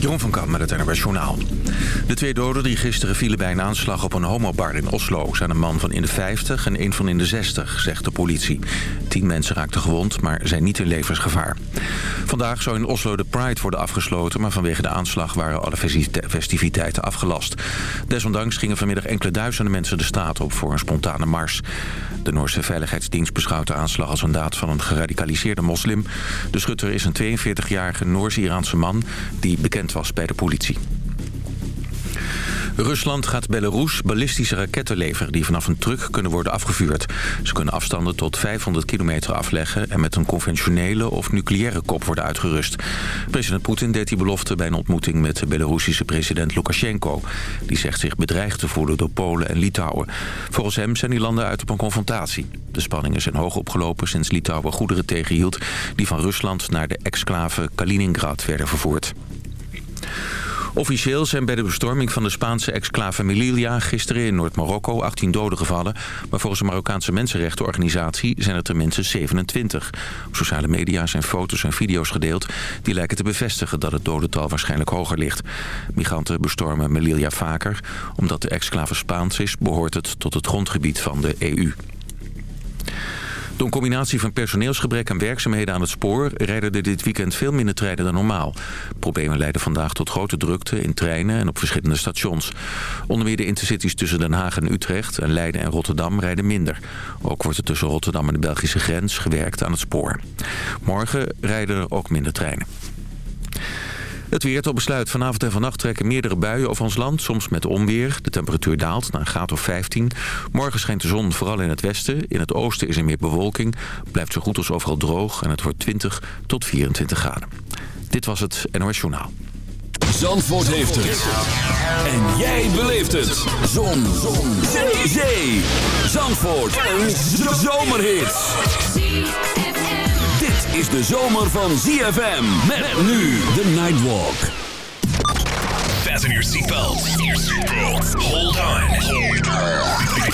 Jeroen van Kamp met het NRW Journaal. De twee doden die gisteren vielen bij een aanslag op een homobar in Oslo... zijn een man van in de 50 en een van in de 60, zegt de politie. Tien mensen raakten gewond, maar zijn niet in levensgevaar. Vandaag zou in Oslo de Pride worden afgesloten... maar vanwege de aanslag waren alle festiviteiten afgelast. Desondanks gingen vanmiddag enkele duizenden mensen de straat op... voor een spontane mars. De Noorse Veiligheidsdienst beschouwt de aanslag als een daad van een geradicaliseerde moslim. De schutter is een 42-jarige Noors-Iraanse man... die bekend was bij de politie. Rusland gaat Belarus ballistische raketten leveren die vanaf een truck kunnen worden afgevuurd. Ze kunnen afstanden tot 500 kilometer afleggen en met een conventionele of nucleaire kop worden uitgerust. President Poetin deed die belofte bij een ontmoeting met de Belarusische president Lukashenko. Die zegt zich bedreigd te voelen door Polen en Litouwen. Volgens hem zijn die landen uit op een confrontatie. De spanningen zijn hoog opgelopen sinds Litouwen goederen tegenhield die van Rusland naar de exclave Kaliningrad werden vervoerd. Officieel zijn bij de bestorming van de Spaanse exclave Melilla gisteren in Noord-Marokko 18 doden gevallen. Maar volgens de Marokkaanse mensenrechtenorganisatie zijn er tenminste 27. Op sociale media zijn foto's en video's gedeeld die lijken te bevestigen dat het dodental waarschijnlijk hoger ligt. Migranten bestormen Melilla vaker. Omdat de exclave Spaans is, behoort het tot het grondgebied van de EU. Door een combinatie van personeelsgebrek en werkzaamheden aan het spoor... rijden er dit weekend veel minder treinen dan normaal. Problemen leiden vandaag tot grote drukte in treinen en op verschillende stations. Onder meer de intercities tussen Den Haag en Utrecht... en Leiden en Rotterdam rijden minder. Ook wordt er tussen Rotterdam en de Belgische grens gewerkt aan het spoor. Morgen rijden er ook minder treinen. Het weer tot besluit. Vanavond en vannacht trekken meerdere buien over ons land. Soms met onweer. De temperatuur daalt naar een graad of 15. Morgen schijnt de zon vooral in het westen. In het oosten is er meer bewolking. Blijft zo goed als overal droog. En het wordt 20 tot 24 graden. Dit was het NOS Journaal. Zandvoort heeft het. En jij beleeft het. Zon. zon. Zee. Zee. Zandvoort. Een zomerhit is de zomer van ZFM. Met nu de Nightwalk. Fasten your seatbelts. Hold on.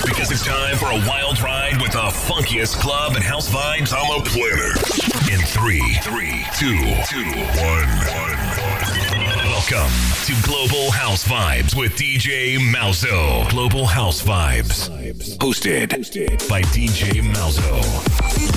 Because it's time for a wild ride with the funkiest club and house vibes on the planet. In 3, 3, 2, 2, 1, 1. Welcome to Global House Vibes with DJ Malzo. Global House Vibes. Hosted by DJ Malzo.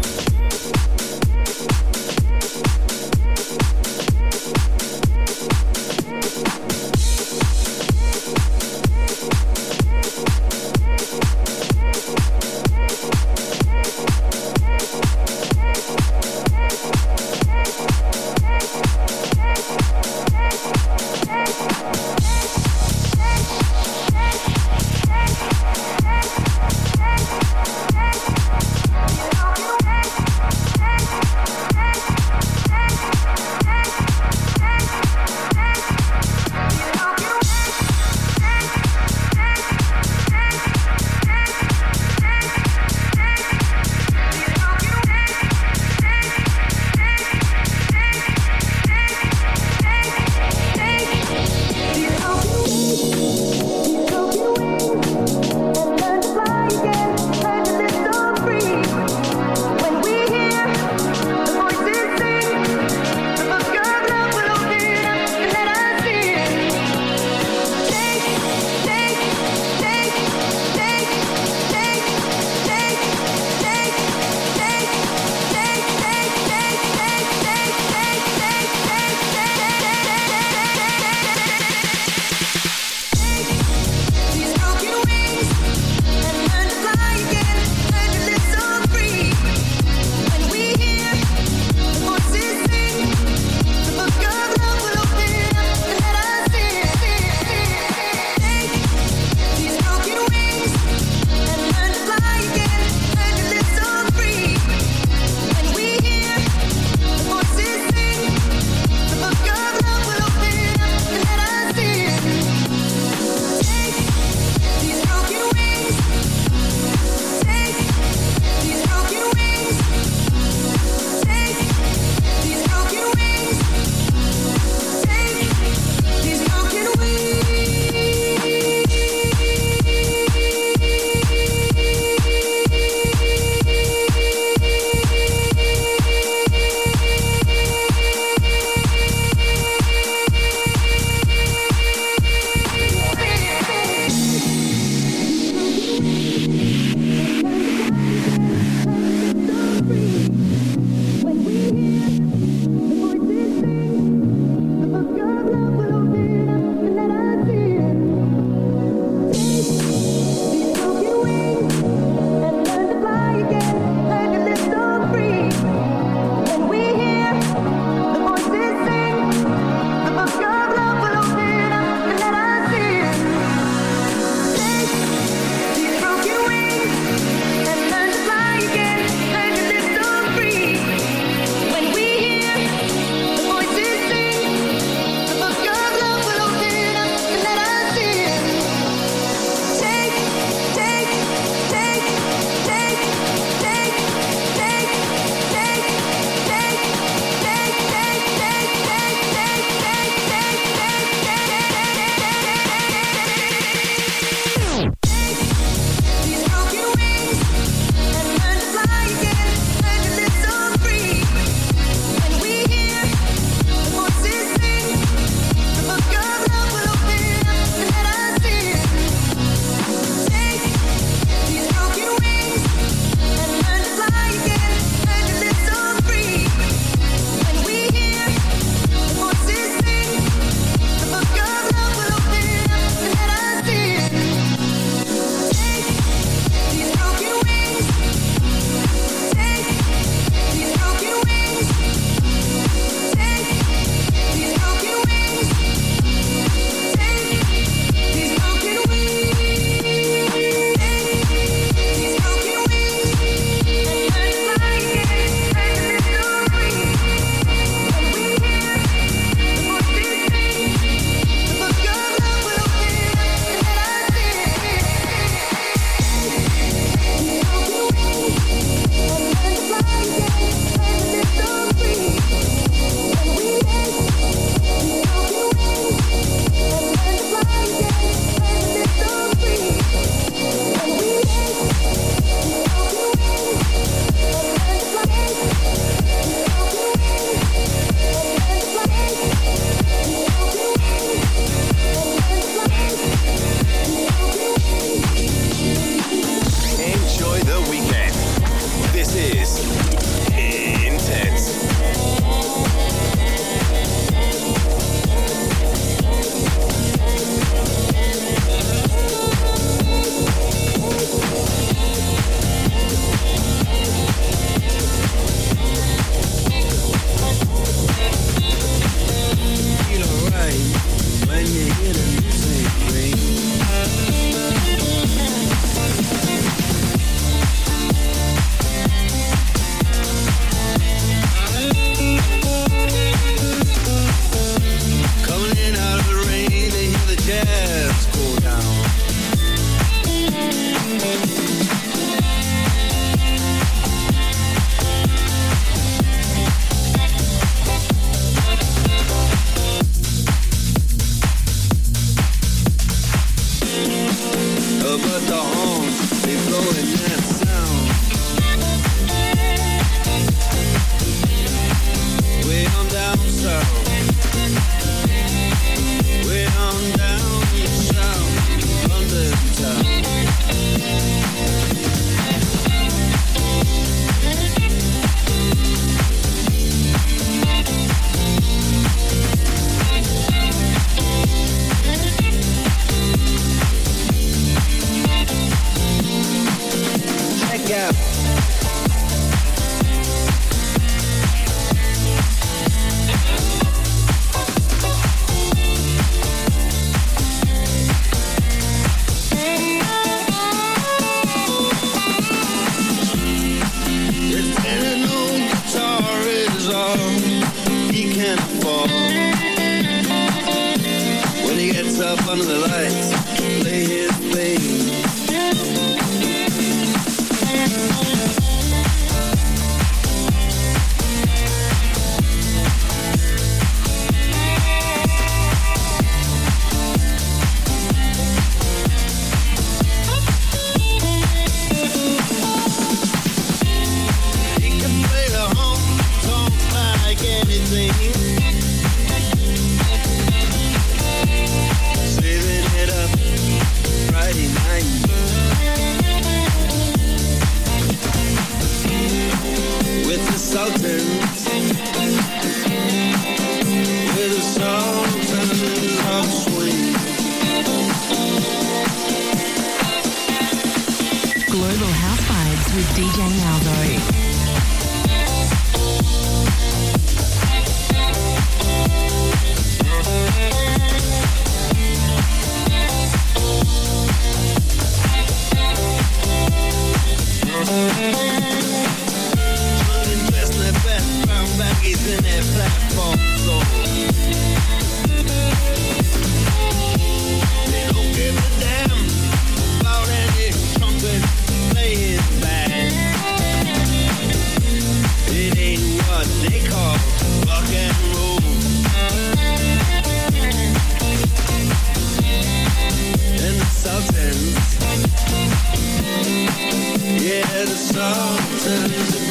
love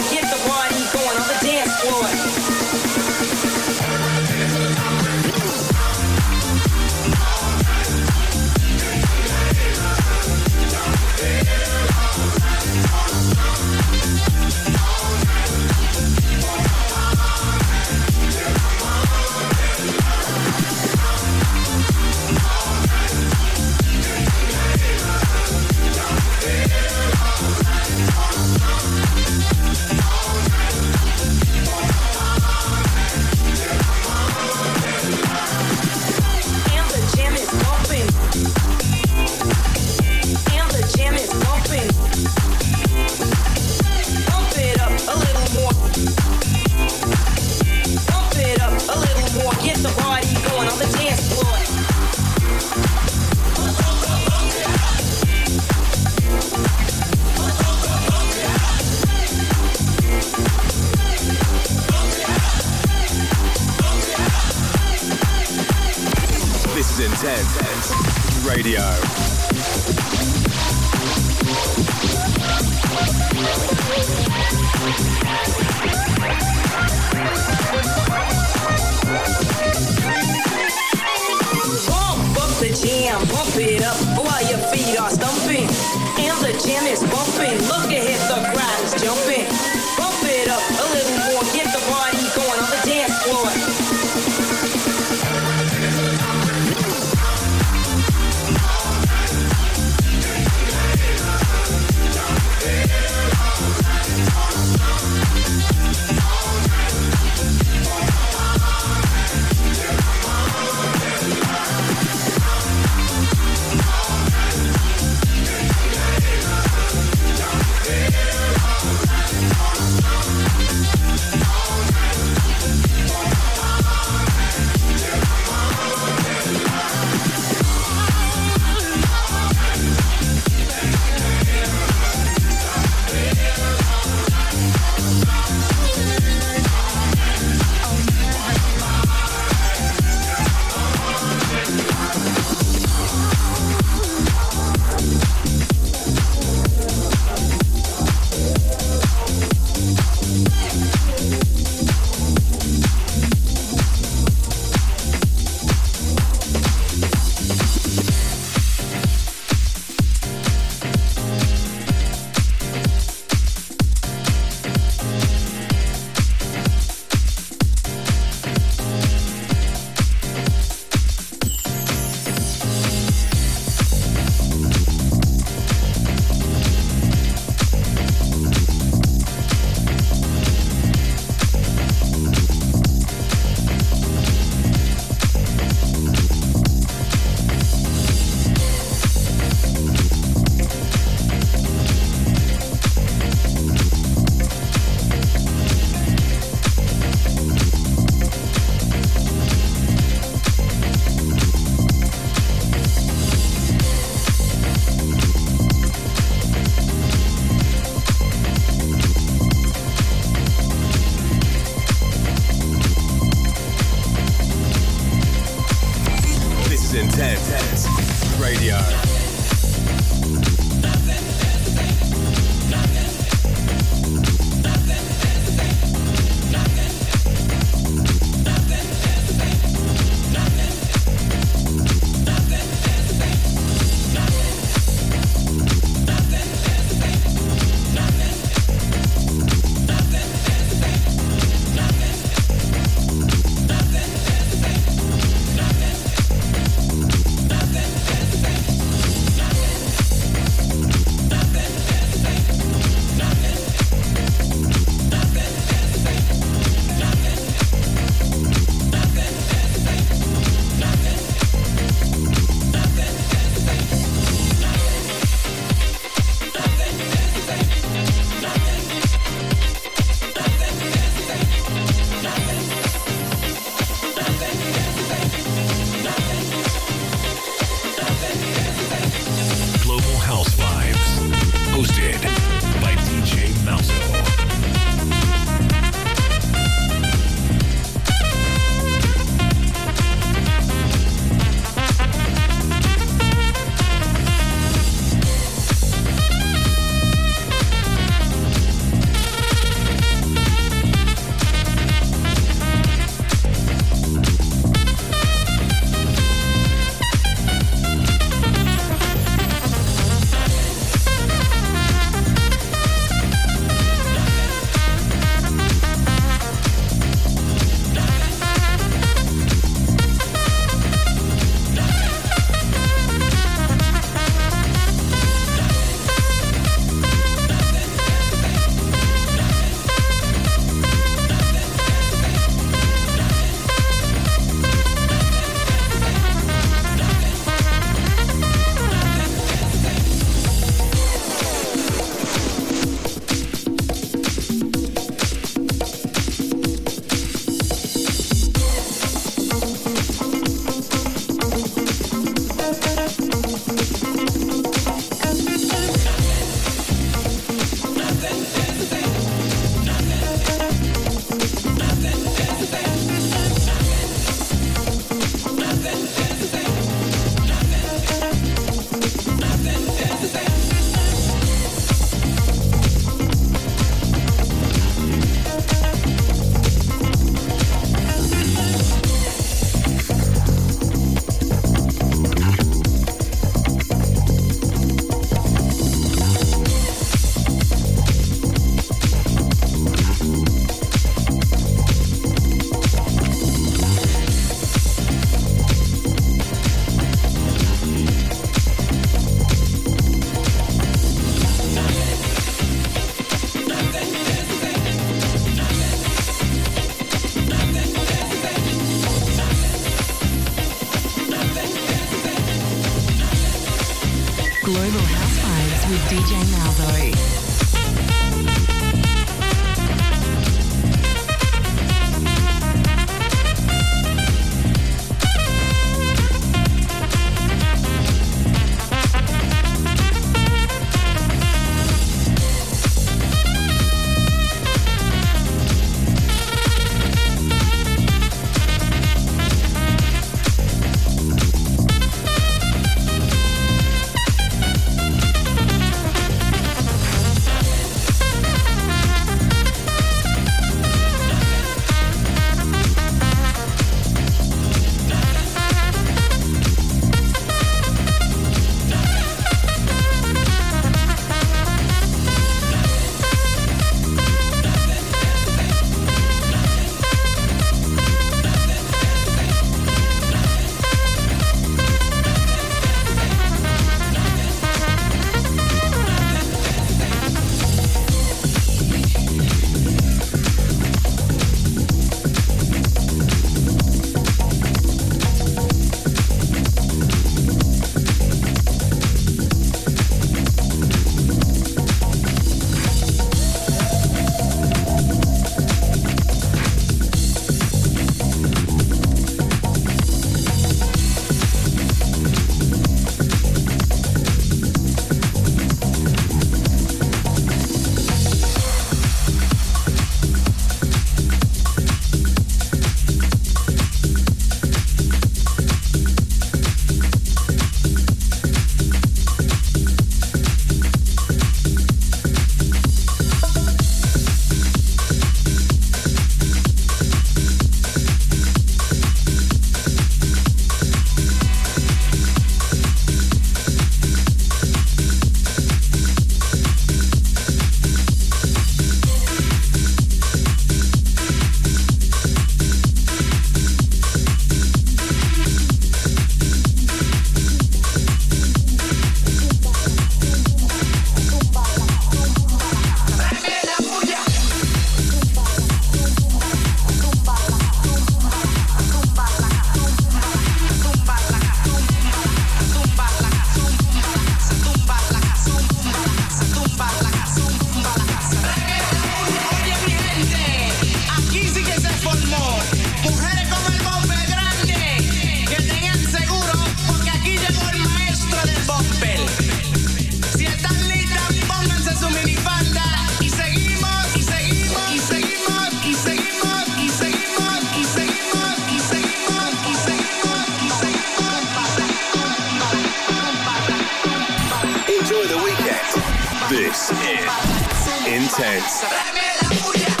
This is Intense.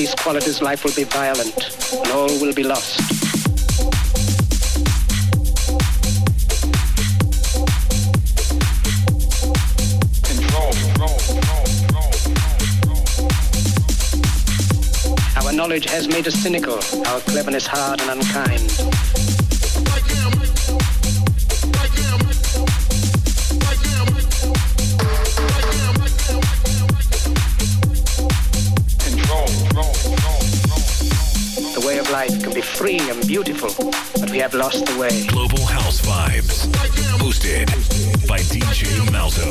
These qualities, life will be violent, will be lost. Our knowledge has made us cynical, our cleverness hard and unkind. Free and beautiful, but we have lost the way. Global House Vibes, hosted by DJ Malzo.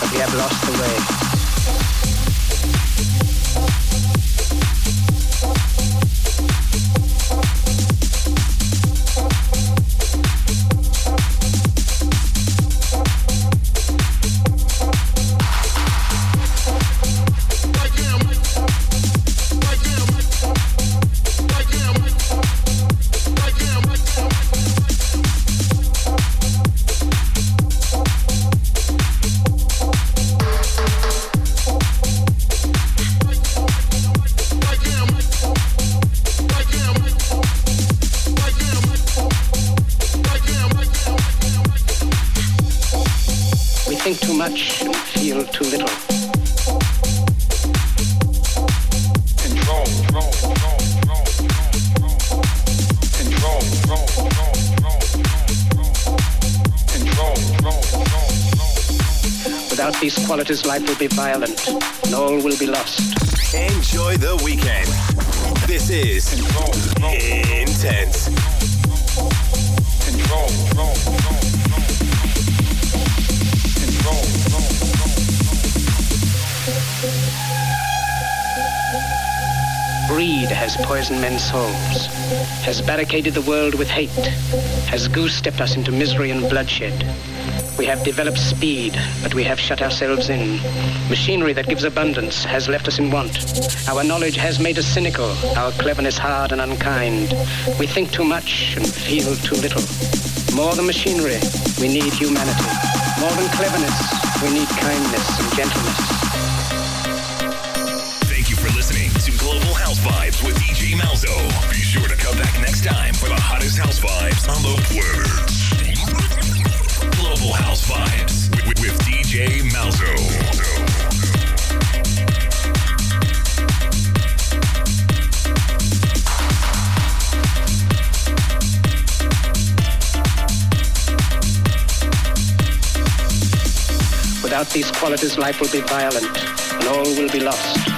but we have lost the way. These life will be violent, and all will be lost. Enjoy the weekend. This is Intense. Control, control, Greed has poisoned men's souls, has barricaded the world with hate, has goose-stepped us into misery and bloodshed. We have developed speed, but we have shut ourselves in. Machinery that gives abundance has left us in want. Our knowledge has made us cynical, our cleverness hard and unkind. We think too much and feel too little. More than machinery, we need humanity. More than cleverness, we need kindness and gentleness. Thank you for listening to Global House Vibes with DJ Malzo. Be sure to come back next time for the hottest house vibes on the planet. House Vibes with, with DJ Malzo. Without these qualities, life will be violent, and all will be lost.